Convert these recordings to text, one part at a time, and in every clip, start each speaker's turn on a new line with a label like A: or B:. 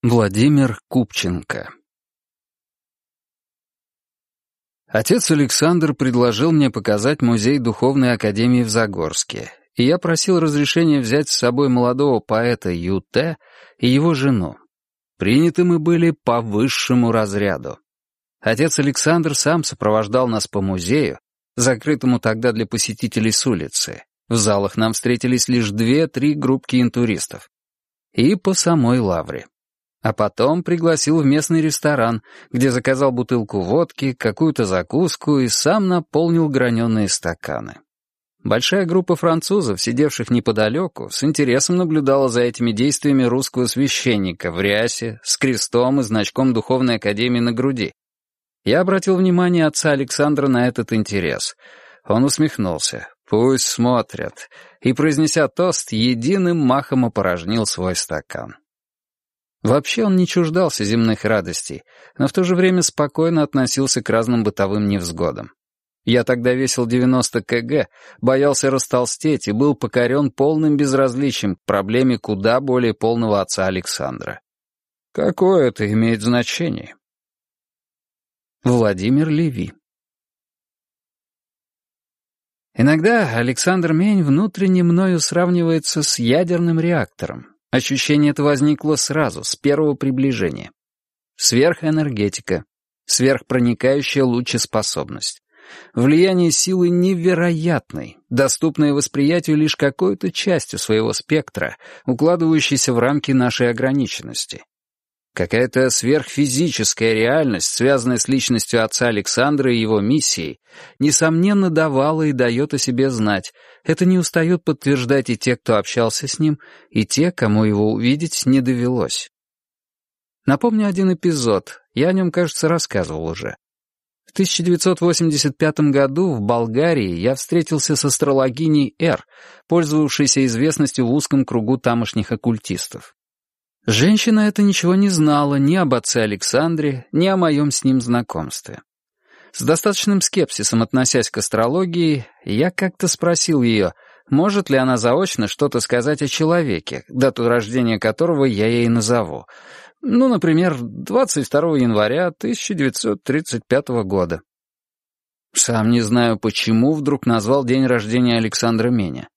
A: Владимир Купченко Отец Александр предложил мне показать музей Духовной Академии в Загорске, и я просил разрешения взять с собой молодого поэта Ю.Т. и его жену. Приняты мы были по высшему разряду. Отец Александр сам сопровождал нас по музею, закрытому тогда для посетителей с улицы. В залах нам встретились лишь две-три группки интуристов. И по самой лавре. А потом пригласил в местный ресторан, где заказал бутылку водки, какую-то закуску и сам наполнил граненые стаканы. Большая группа французов, сидевших неподалеку, с интересом наблюдала за этими действиями русского священника в рясе, с крестом и значком Духовной Академии на груди. Я обратил внимание отца Александра на этот интерес. Он усмехнулся. «Пусть смотрят», и, произнеся тост, единым махом опорожнил свой стакан. Вообще он не чуждался земных радостей, но в то же время спокойно относился к разным бытовым невзгодам. Я тогда весил 90 кг, боялся растолстеть и был покорен полным безразличием к проблеме куда более полного отца Александра. Какое это имеет значение? Владимир Леви Иногда Александр Мень внутренне мною сравнивается с ядерным реактором, Ощущение это возникло сразу, с первого приближения. Сверхэнергетика, сверхпроникающая лучеспособность. Влияние силы невероятной, доступное восприятию лишь какой-то частью своего спектра, укладывающейся в рамки нашей ограниченности. Какая-то сверхфизическая реальность, связанная с личностью отца Александра и его миссией, несомненно давала и дает о себе знать. Это не устают подтверждать и те, кто общался с ним, и те, кому его увидеть не довелось. Напомню один эпизод, я о нем, кажется, рассказывал уже. В 1985 году в Болгарии я встретился с астрологиней Р, пользовавшейся известностью в узком кругу тамошних оккультистов. Женщина эта ничего не знала ни об отце Александре, ни о моем с ним знакомстве. С достаточным скепсисом относясь к астрологии, я как-то спросил ее, может ли она заочно что-то сказать о человеке, дату рождения которого я ей назову. Ну, например, 22 января 1935 года. Сам не знаю, почему вдруг назвал день рождения Александра Меня.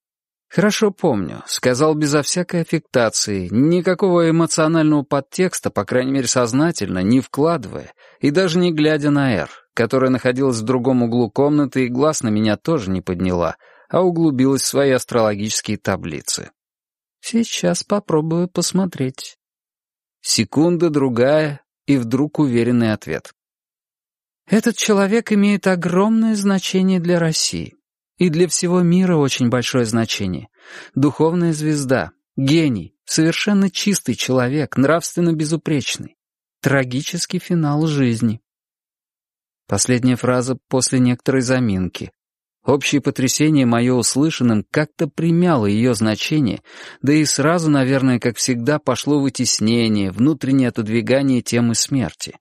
A: «Хорошо помню», — сказал безо всякой аффектации, никакого эмоционального подтекста, по крайней мере сознательно, не вкладывая, и даже не глядя на Эр, которая находилась в другом углу комнаты и глаз на меня тоже не подняла, а углубилась в свои астрологические таблицы. «Сейчас попробую посмотреть». Секунда, другая, и вдруг уверенный ответ. «Этот человек имеет огромное значение для России». И для всего мира очень большое значение. Духовная звезда, гений, совершенно чистый человек, нравственно безупречный. Трагический финал жизни. Последняя фраза после некоторой заминки. Общее потрясение мое услышанным как-то примяло ее значение, да и сразу, наверное, как всегда, пошло вытеснение, внутреннее отодвигание темы смерти.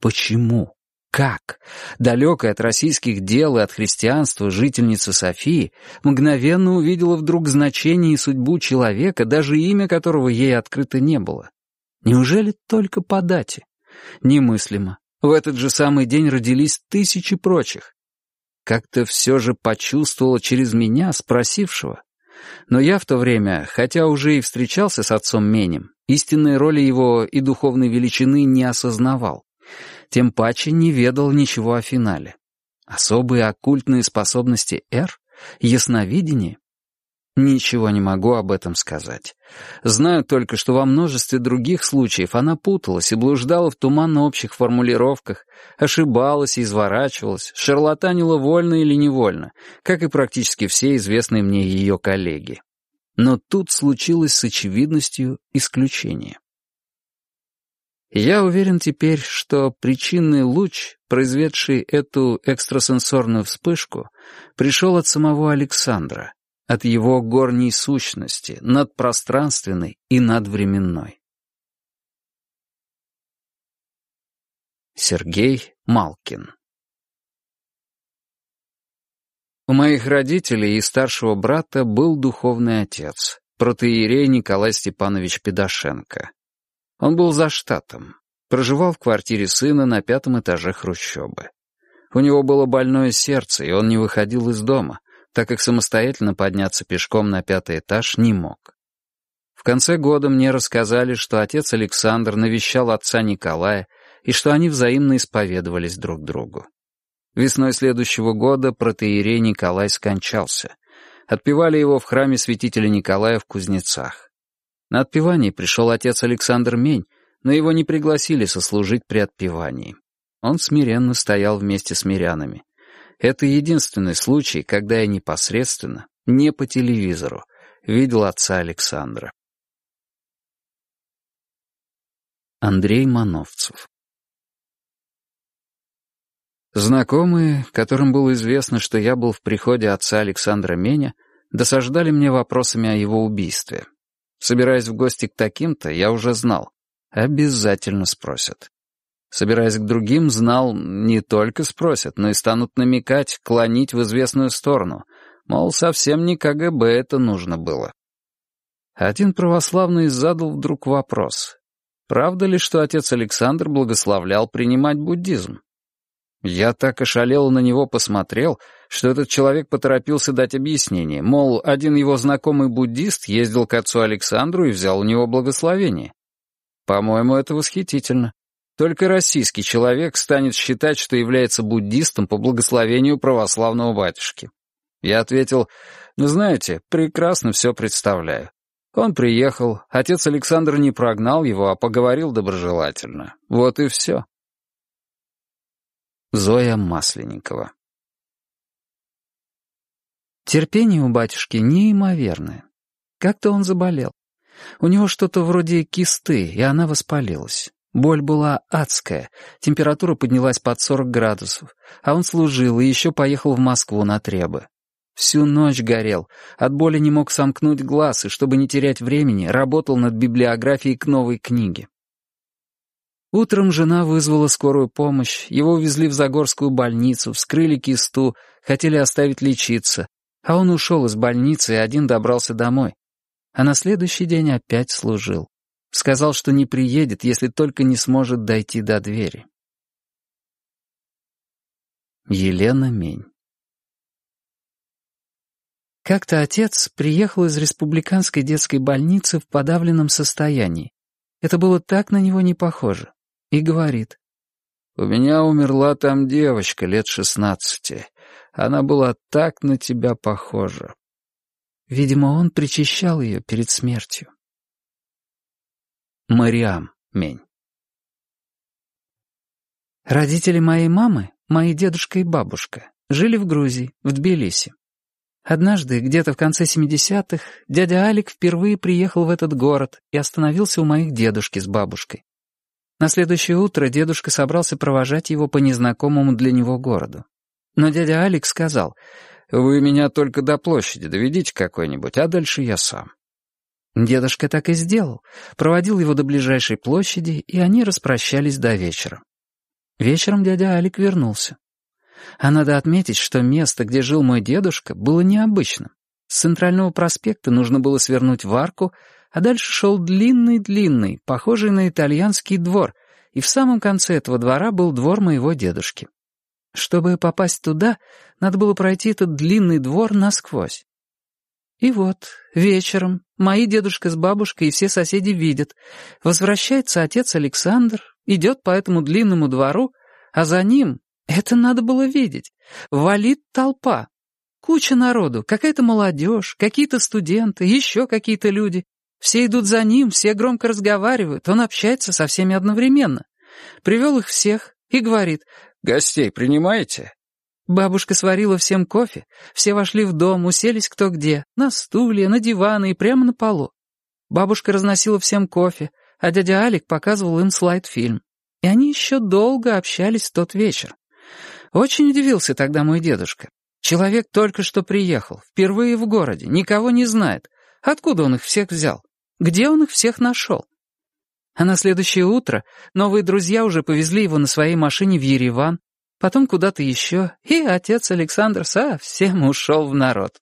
A: Почему? Как? Далекая от российских дел и от христианства жительница Софии мгновенно увидела вдруг значение и судьбу человека, даже имя которого ей открыто не было. Неужели только по дате? Немыслимо. В этот же самый день родились тысячи прочих. Как-то все же почувствовала через меня, спросившего. Но я в то время, хотя уже и встречался с отцом Менем, истинной роли его и духовной величины не осознавал тем паче не ведал ничего о финале. Особые оккультные способности Р? Ясновидение? Ничего не могу об этом сказать. Знаю только, что во множестве других случаев она путалась и блуждала в туманно-общих формулировках, ошибалась и изворачивалась, шарлатанила вольно или невольно, как и практически все известные мне ее коллеги. Но тут случилось с очевидностью исключение. Я уверен теперь, что причинный луч, произведший эту экстрасенсорную вспышку, пришел от самого Александра, от его горней сущности, надпространственной и надвременной. Сергей Малкин У моих родителей и старшего брата был духовный отец, протеерей Николай Степанович Педашенко. Он был за штатом. Проживал в квартире сына на пятом этаже хрущобы. У него было больное сердце, и он не выходил из дома, так как самостоятельно подняться пешком на пятый этаж не мог. В конце года мне рассказали, что отец Александр навещал отца Николая и что они взаимно исповедовались друг другу. Весной следующего года протеерей Николай скончался. Отпевали его в храме святителя Николая в Кузнецах. На отпевание пришел отец Александр Мень, но его не пригласили сослужить при отпевании. Он смиренно стоял вместе с мирянами. Это единственный случай, когда я непосредственно, не по телевизору, видел отца Александра. Андрей Мановцев Знакомые, которым было известно, что я был в приходе отца Александра Меня, досаждали мне вопросами о его убийстве. Собираясь в гости к таким-то, я уже знал. Обязательно спросят. Собираясь к другим, знал, не только спросят, но и станут намекать, клонить в известную сторону. Мол, совсем не КГБ это нужно было. Один православный задал вдруг вопрос. Правда ли, что отец Александр благословлял принимать буддизм? Я так ошалело на него посмотрел, что этот человек поторопился дать объяснение, мол, один его знакомый буддист ездил к отцу Александру и взял у него благословение. По-моему, это восхитительно. Только российский человек станет считать, что является буддистом по благословению православного батюшки. Я ответил, ну знаете, прекрасно все представляю. Он приехал, отец Александр не прогнал его, а поговорил доброжелательно. Вот и все. Зоя Масленникова Терпение у батюшки неимоверное. Как-то он заболел. У него что-то вроде кисты, и она воспалилась. Боль была адская, температура поднялась под 40 градусов, а он служил и еще поехал в Москву на требы. Всю ночь горел, от боли не мог сомкнуть глаз, и, чтобы не терять времени, работал над библиографией к новой книге. Утром жена вызвала скорую помощь, его увезли в Загорскую больницу, вскрыли кисту, хотели оставить лечиться, а он ушел из больницы и один добрался домой. А на следующий день опять служил. Сказал, что не приедет, если только не сможет дойти до двери. Елена Мень Как-то отец приехал из республиканской детской больницы в подавленном состоянии. Это было так на него не похоже и говорит. «У меня умерла там девочка лет шестнадцати. Она была так на тебя похожа». Видимо, он причащал ее перед смертью. Мариам Мень Родители моей мамы, мои дедушка и бабушка, жили в Грузии, в Тбилиси. Однажды, где-то в конце 70-х, дядя Алик впервые приехал в этот город и остановился у моих дедушки с бабушкой. На следующее утро дедушка собрался провожать его по незнакомому для него городу. Но дядя Алекс сказал, «Вы меня только до площади доведите какой-нибудь, а дальше я сам». Дедушка так и сделал, проводил его до ближайшей площади, и они распрощались до вечера. Вечером дядя Алик вернулся. А надо отметить, что место, где жил мой дедушка, было необычным. С центрального проспекта нужно было свернуть в арку, а дальше шел длинный-длинный, похожий на итальянский двор, и в самом конце этого двора был двор моего дедушки. Чтобы попасть туда, надо было пройти этот длинный двор насквозь. И вот, вечером, мои дедушка с бабушкой и все соседи видят. Возвращается отец Александр, идет по этому длинному двору, а за ним, это надо было видеть, валит толпа. Куча народу, какая-то молодежь, какие-то студенты, еще какие-то люди. Все идут за ним, все громко разговаривают, он общается со всеми одновременно. Привел их всех и говорит, «Гостей принимаете?» Бабушка сварила всем кофе, все вошли в дом, уселись кто где, на стулья, на диваны и прямо на полу. Бабушка разносила всем кофе, а дядя Алик показывал им слайд-фильм. И они еще долго общались в тот вечер. Очень удивился тогда мой дедушка. Человек только что приехал, впервые в городе, никого не знает. Откуда он их всех взял? Где он их всех нашел? А на следующее утро новые друзья уже повезли его на своей машине в Ереван, потом куда-то еще, и отец Александр совсем ушел в народ.